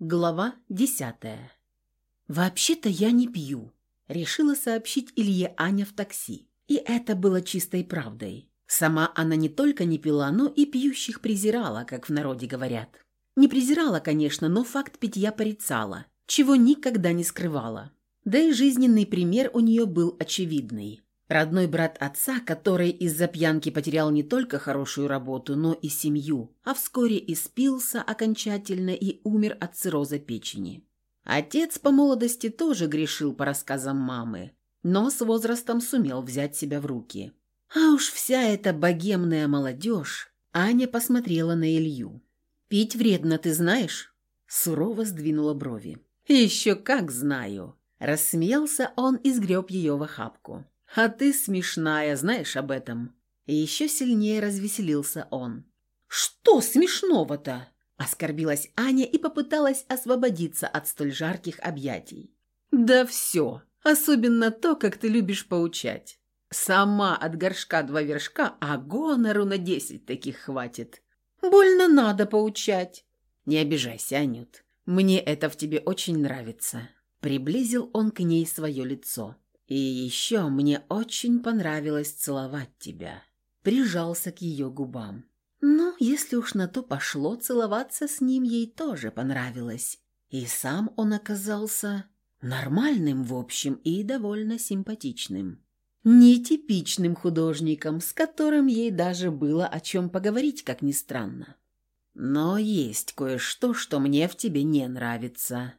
Глава десятая. «Вообще-то я не пью», — решила сообщить Илье Аня в такси. И это было чистой правдой. Сама она не только не пила, но и пьющих презирала, как в народе говорят. Не презирала, конечно, но факт питья порицала, чего никогда не скрывала. Да и жизненный пример у нее был очевидный. Родной брат отца, который из-за пьянки потерял не только хорошую работу, но и семью, а вскоре и спился окончательно и умер от цирроза печени. Отец по молодости тоже грешил по рассказам мамы, но с возрастом сумел взять себя в руки. А уж вся эта богемная молодежь, Аня посмотрела на Илью. «Пить вредно, ты знаешь?» Сурово сдвинула брови. «Еще как знаю!» Рассмеялся он и сгреб ее в охапку. «А ты смешная, знаешь об этом?» Еще сильнее развеселился он. «Что смешного-то?» Оскорбилась Аня и попыталась освободиться от столь жарких объятий. «Да все, особенно то, как ты любишь поучать. Сама от горшка два вершка, а гонору на десять таких хватит. Больно надо поучать». «Не обижайся, Анют, мне это в тебе очень нравится». Приблизил он к ней свое лицо. И еще мне очень понравилось целовать тебя. Прижался к ее губам. Ну, если уж на то пошло, целоваться с ним ей тоже понравилось. И сам он оказался нормальным, в общем, и довольно симпатичным. Нетипичным художником, с которым ей даже было о чем поговорить, как ни странно. Но есть кое-что, что мне в тебе не нравится.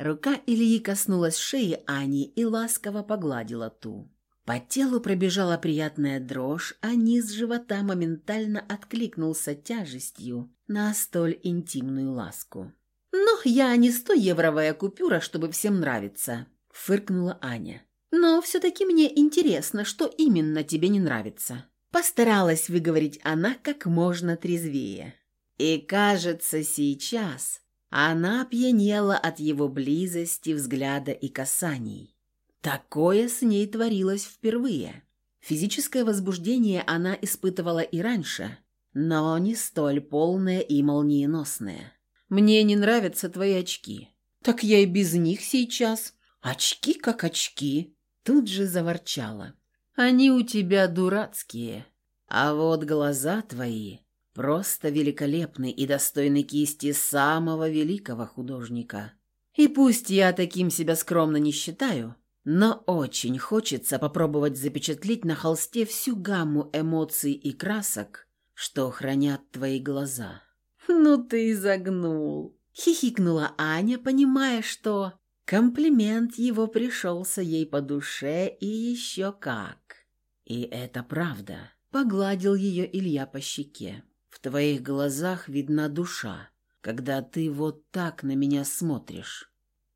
Рука Ильи коснулась шеи Ани и ласково погладила ту. По телу пробежала приятная дрожь, а низ живота моментально откликнулся тяжестью на столь интимную ласку. «Ну, я не сто евровая купюра, чтобы всем нравиться», — фыркнула Аня. «Но все-таки мне интересно, что именно тебе не нравится». Постаралась выговорить она как можно трезвее. И кажется, сейчас она пьянела от его близости, взгляда и касаний. Такое с ней творилось впервые. Физическое возбуждение она испытывала и раньше, но не столь полное и молниеносное. «Мне не нравятся твои очки». «Так я и без них сейчас. Очки как очки». Тут же заворчала. «Они у тебя дурацкие, а вот глаза твои Просто великолепный и достойный кисти самого великого художника. И пусть я таким себя скромно не считаю, но очень хочется попробовать запечатлеть на холсте всю гамму эмоций и красок, что хранят твои глаза. «Ну ты загнул!» — хихикнула Аня, понимая, что комплимент его пришелся ей по душе и еще как. И это правда. Погладил ее Илья по щеке. В твоих глазах видна душа, когда ты вот так на меня смотришь.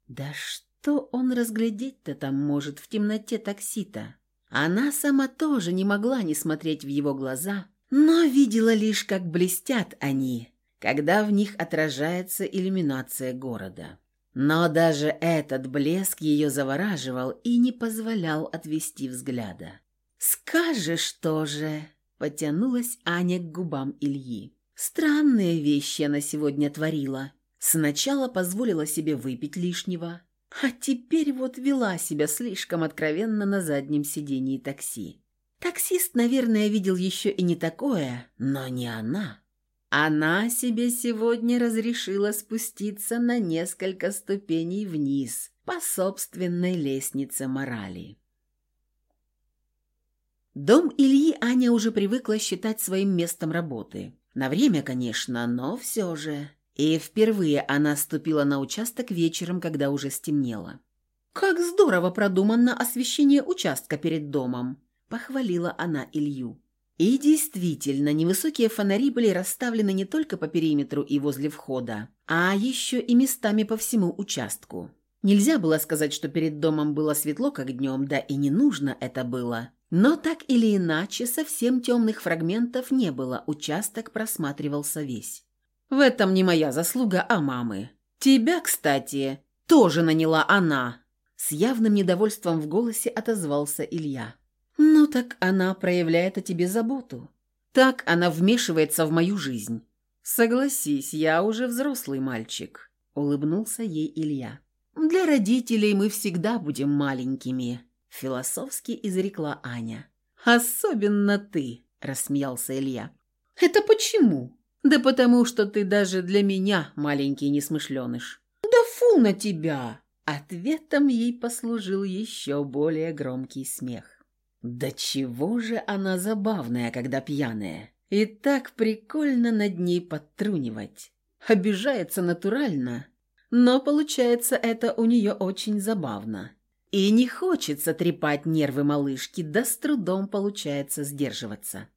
Да что он разглядеть-то там может в темноте такси-то? Она сама тоже не могла не смотреть в его глаза, но видела лишь, как блестят они, когда в них отражается иллюминация города. Но даже этот блеск ее завораживал и не позволял отвести взгляда. «Скажешь тоже!» Потянулась Аня к губам Ильи. Странные вещи она сегодня творила. Сначала позволила себе выпить лишнего, а теперь вот вела себя слишком откровенно на заднем сидении такси. Таксист, наверное, видел еще и не такое, но не она. Она себе сегодня разрешила спуститься на несколько ступеней вниз по собственной лестнице морали. Дом Ильи Аня уже привыкла считать своим местом работы. На время, конечно, но все же. И впервые она ступила на участок вечером, когда уже стемнело. «Как здорово продумано освещение участка перед домом!» – похвалила она Илью. И действительно, невысокие фонари были расставлены не только по периметру и возле входа, а еще и местами по всему участку. Нельзя было сказать, что перед домом было светло, как днем, да и не нужно это было. Но так или иначе, совсем темных фрагментов не было, участок просматривался весь. В этом не моя заслуга, а мамы. Тебя, кстати, тоже наняла она. С явным недовольством в голосе отозвался Илья. Ну так она проявляет о тебе заботу. Так она вмешивается в мою жизнь. Согласись, я уже взрослый мальчик. – улыбнулся ей Илья. «Для родителей мы всегда будем маленькими», – философски изрекла Аня. «Особенно ты», – рассмеялся Илья. «Это почему?» «Да потому что ты даже для меня маленький несмышленыш». «Да фу на тебя!» Ответом ей послужил еще более громкий смех. Да чего же она забавная, когда пьяная. И так прикольно над ней подтрунивать. Обижается натурально, но получается это у нее очень забавно. И не хочется трепать нервы малышки, да с трудом получается сдерживаться.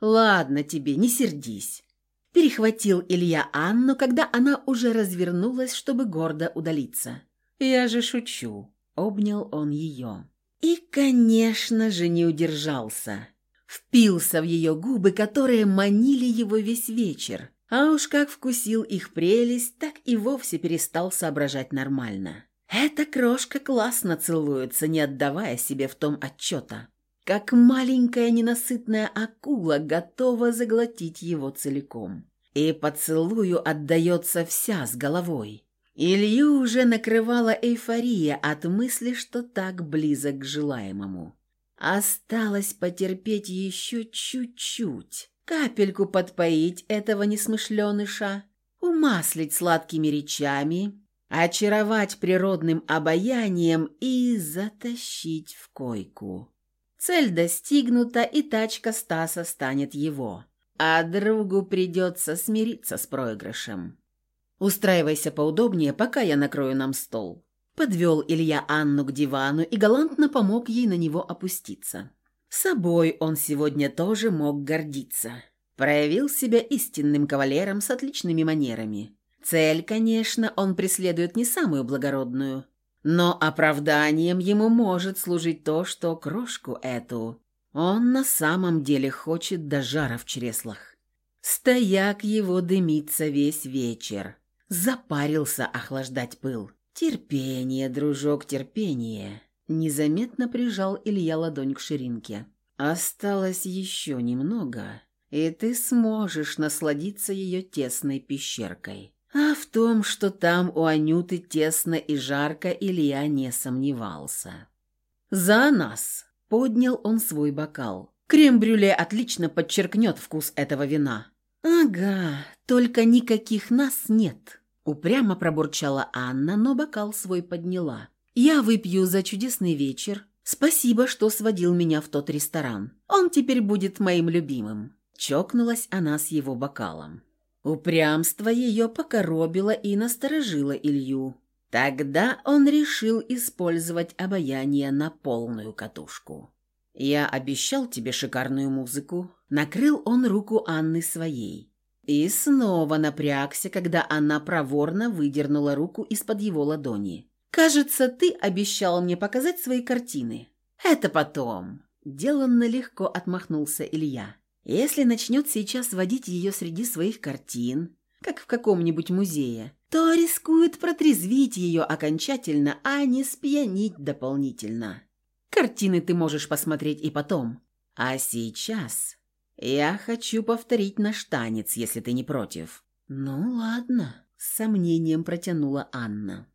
«Ладно тебе, не сердись», – перехватил Илья Анну, когда она уже развернулась, чтобы гордо удалиться. «Я же шучу», – обнял он ее. И, конечно же, не удержался. Впился в ее губы, которые манили его весь вечер. А уж как вкусил их прелесть, так и вовсе перестал соображать нормально. Эта крошка классно целуется, не отдавая себе в том отчета. Как маленькая ненасытная акула готова заглотить его целиком. И поцелую отдается вся с головой. Илью уже накрывала эйфория от мысли, что так близок к желаемому. Осталось потерпеть еще чуть-чуть, капельку подпоить этого несмышленыша, умаслить сладкими речами, очаровать природным обаянием и затащить в койку. Цель достигнута, и тачка Стаса станет его, а другу придется смириться с проигрышем. «Устраивайся поудобнее, пока я накрою нам стол». Подвел Илья Анну к дивану и галантно помог ей на него опуститься. Собой он сегодня тоже мог гордиться. Проявил себя истинным кавалером с отличными манерами. Цель, конечно, он преследует не самую благородную, но оправданием ему может служить то, что крошку эту он на самом деле хочет до жара в чреслах. Стояк его дымится весь вечер. Запарился охлаждать пыл. «Терпение, дружок, терпение!» Незаметно прижал Илья ладонь к ширинке. «Осталось еще немного, и ты сможешь насладиться ее тесной пещеркой». А в том, что там у Анюты тесно и жарко, Илья не сомневался. «За нас!» – поднял он свой бокал. «Крем-брюле отлично подчеркнет вкус этого вина». «Ага, только никаких нас нет». Упрямо пробурчала Анна, но бокал свой подняла. «Я выпью за чудесный вечер. Спасибо, что сводил меня в тот ресторан. Он теперь будет моим любимым». Чокнулась она с его бокалом. Упрямство ее покоробило и насторожило Илью. Тогда он решил использовать обаяние на полную катушку. «Я обещал тебе шикарную музыку». Накрыл он руку Анны своей. И снова напрягся, когда она проворно выдернула руку из-под его ладони. «Кажется, ты обещал мне показать свои картины». «Это потом». Деланно легко отмахнулся Илья. «Если начнет сейчас водить ее среди своих картин, как в каком-нибудь музее, то рискует протрезвить ее окончательно, а не спьянить дополнительно. Картины ты можешь посмотреть и потом. А сейчас «Я хочу повторить наш танец, если ты не против». «Ну, ладно», — с сомнением протянула Анна.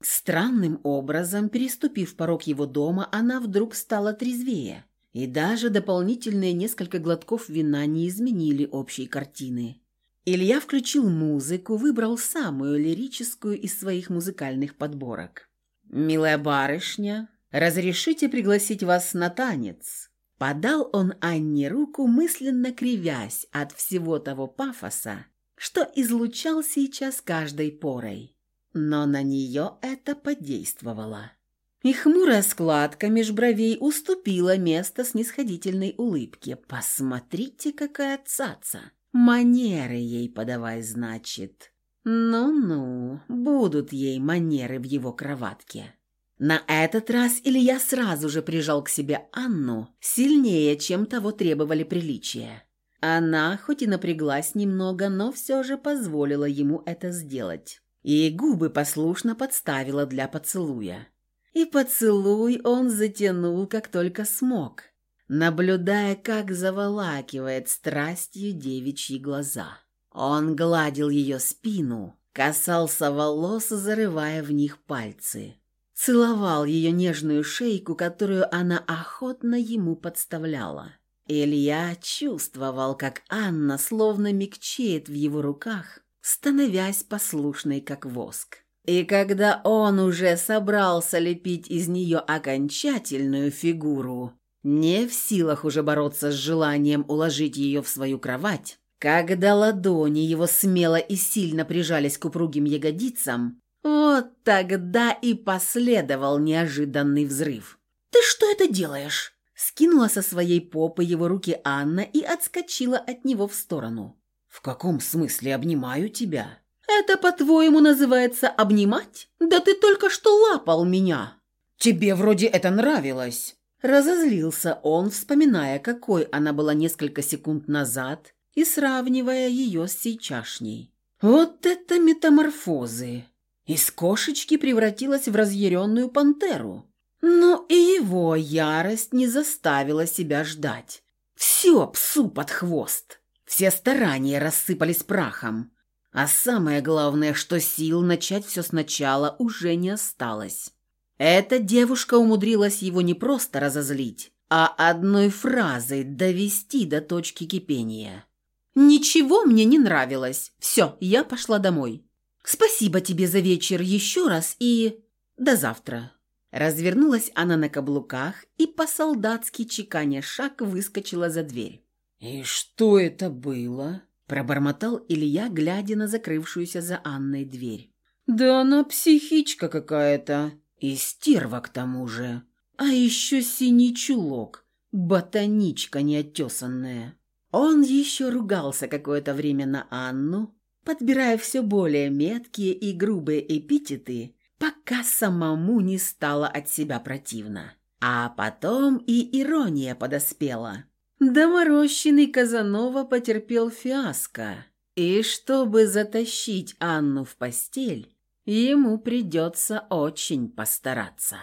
Странным образом, переступив порог его дома, она вдруг стала трезвее, и даже дополнительные несколько глотков вина не изменили общей картины. Илья включил музыку, выбрал самую лирическую из своих музыкальных подборок. «Милая барышня, разрешите пригласить вас на танец?» Подал он Анне руку, мысленно кривясь от всего того пафоса, что излучал сейчас каждой порой. Но на нее это подействовало. И хмурая складка меж бровей уступила место снисходительной улыбке. «Посмотрите, какая цаца! Манеры ей подавай, значит!» «Ну-ну, будут ей манеры в его кроватке!» На этот раз Илья сразу же прижал к себе Анну сильнее, чем того требовали приличия. Она, хоть и напряглась немного, но все же позволила ему это сделать. И губы послушно подставила для поцелуя. И поцелуй он затянул, как только смог, наблюдая, как заволакивает страстью девичьи глаза. Он гладил ее спину, касался волос, зарывая в них пальцы. Целовал ее нежную шейку, которую она охотно ему подставляла. Илья чувствовал, как Анна словно мягчеет в его руках, становясь послушной, как воск. И когда он уже собрался лепить из нее окончательную фигуру, не в силах уже бороться с желанием уложить ее в свою кровать, когда ладони его смело и сильно прижались к упругим ягодицам, вот тогда и последовал неожиданный взрыв. «Ты что это делаешь?» Скинула со своей попы его руки Анна и отскочила от него в сторону. «В каком смысле обнимаю тебя?» «Это, по-твоему, называется обнимать? Да ты только что лапал меня!» «Тебе вроде это нравилось!» Разозлился он, вспоминая, какой она была несколько секунд назад и сравнивая ее с сейчасшней. «Вот это метаморфозы!» Из кошечки превратилась в разъяренную пантеру. Но и его ярость не заставила себя ждать. Все псу под хвост. Все старания рассыпались прахом. А самое главное, что сил начать все сначала уже не осталось. Эта девушка умудрилась его не просто разозлить, а одной фразой довести до точки кипения. «Ничего мне не нравилось. Все, я пошла домой. Спасибо тебе за вечер еще раз и... до завтра». Развернулась она на каблуках и по-солдатски чеканя шаг выскочила за дверь. «И что это было?» – пробормотал Илья, глядя на закрывшуюся за Анной дверь. «Да она психичка какая-то. И стерва к тому же. А еще синий чулок, ботаничка неотесанная». Он еще ругался какое-то время на Анну, подбирая все более меткие и грубые эпитеты, пока самому не стало от себя противно. А потом и ирония подоспела. Доморощенный Казанова потерпел фиаско, и чтобы затащить Анну в постель, ему придется очень постараться.